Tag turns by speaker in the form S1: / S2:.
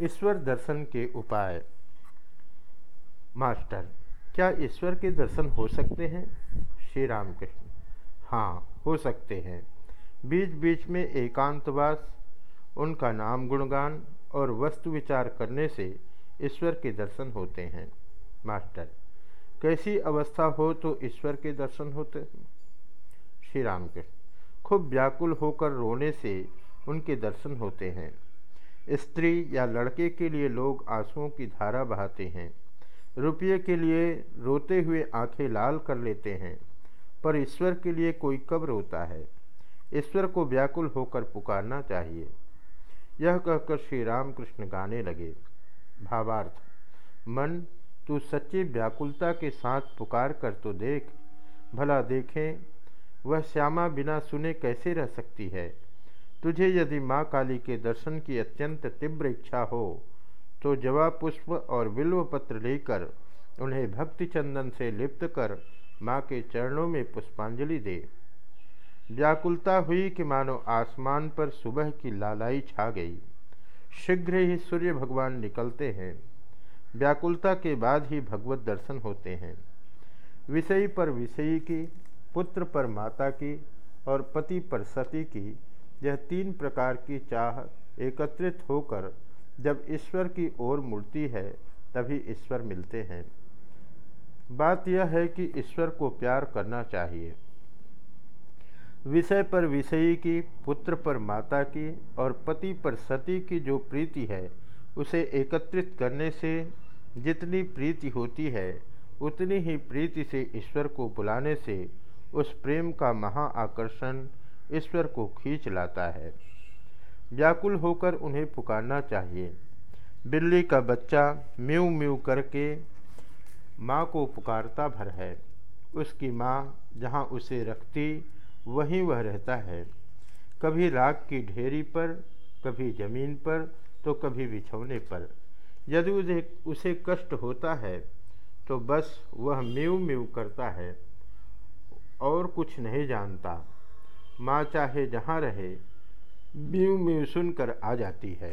S1: ईश्वर दर्शन के उपाय। मास्टर, क्या ईश्वर के दर्शन हो सकते हैं? श्री राम कृष्ण हाँ हो सकते हैं। बीच बीच में एकांतवास, उनका नाम गुणगान और वस्तु विचार करने से ईश्वर के दर्शन होते हैं। मास्टर, कैसी अवस्था हो तो ईश्वर के दर्शन होते हैं? श्री राम कृष्ण खूब व्याकुल होकर रोने से उनके दर्शन होते हैं। स्त्री या लड़के के लिए लोग आंसुओं की धारा बहाते हैं। रुपये के लिए रोते हुए आँखें लाल कर लेते हैं, पर ईश्वर के लिए कोई कब रोता है? ईश्वर को व्याकुल होकर पुकारना चाहिए। यह कहकर श्री राम कृष्ण गाने लगे। भावार्थ, मन, तू सच्ची व्याकुलता के साथ पुकार कर तो देख। भला देखें, वह श्यामा बिना सुने कैसे रह सकती है? तुझे यदि माँ काली के दर्शन की अत्यंत तीव्र इच्छा हो तो जवाब पुष्प और बिल्व पत्र लेकर उन्हें भक्ति चंदन से लिप्त कर माँ के चरणों में पुष्पांजलि दे। व्याकुलता हुई कि मानो आसमान पर सुबह की लालाई छा गई। शीघ्र ही सूर्य भगवान निकलते हैं। व्याकुलता के बाद ही भगवत दर्शन होते हैं। विषयी पर विषयी की, पुत्र पर माता की और पति पर सती की यह तीन प्रकार की चाह एकत्रित होकर जब ईश्वर की ओर मुड़ती है, तभी ईश्वर मिलते हैं। बात यह है कि ईश्वर को प्यार करना चाहिए। विषय पर विषयी की, पुत्र पर माता की और पति पर सती की जो प्रीति है, उसे एकत्रित करने से जितनी प्रीति होती है, उतनी ही प्रीति से ईश्वर को बुलाने से उस प्रेम का महा आकर्षण ईश्वर को खींच लाता है। व्याकुल होकर उन्हें पुकारना चाहिए। बिल्ली का बच्चा म्यू म्यू करके माँ को पुकारता भर है। उसकी माँ जहाँ उसे रखती, वहीं वह रहता है। कभी राग की ढेरी पर, कभी ज़मीन पर तो कभी बिछौने पर। यदि उसे उसे कष्ट होता है तो बस वह म्यू म्यू करता है और कुछ नहीं जानता। माँ चाहे जहाँ रहे म्यू म्यू सुनकर आ जाती है।